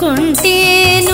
ಕೊಂಡೇನು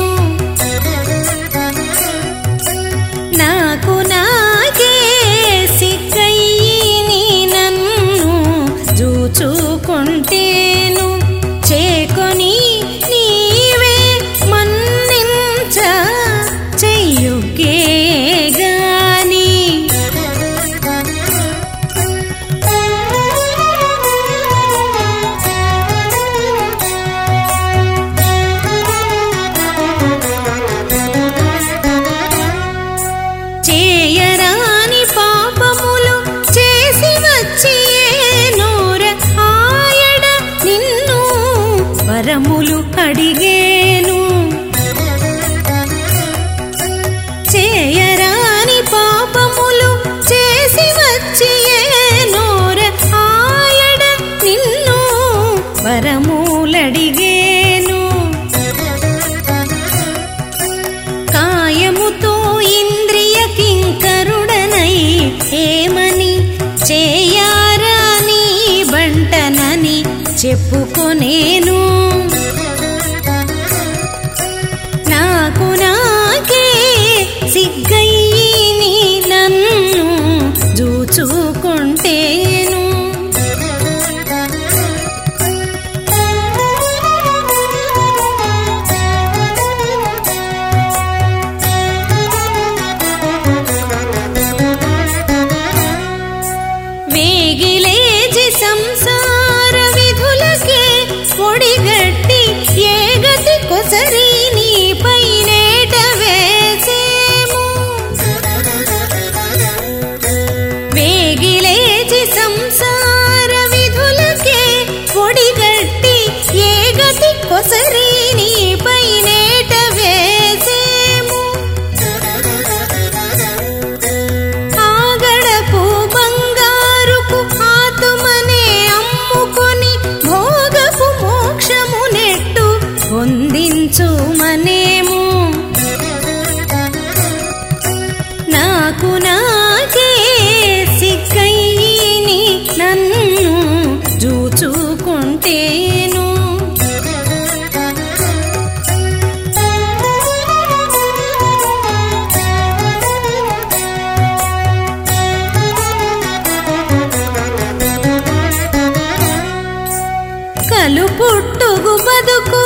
వరములు అడిగేను చేయరాని పాపములు చేసి వచ్చి నోర ఆయడ నిన్ను వరములడిగేను. కాయముతో ఇంద్రియ కింకరుడనై ఏమని చేయారాని బంటనని చెప్పుకొనేను. నాకు నన్ను చూచుకుంటేను కలు పుట్టుగు బతుకు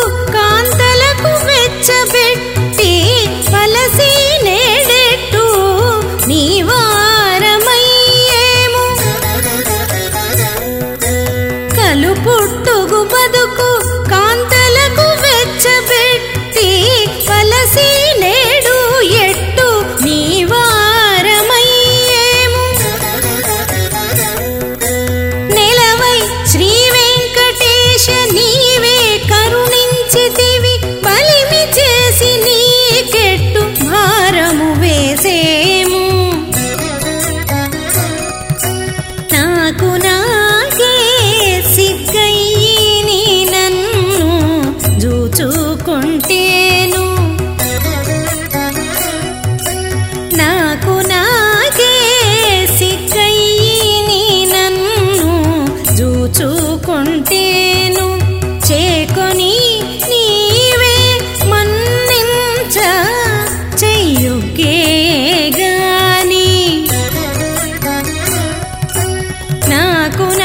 cuna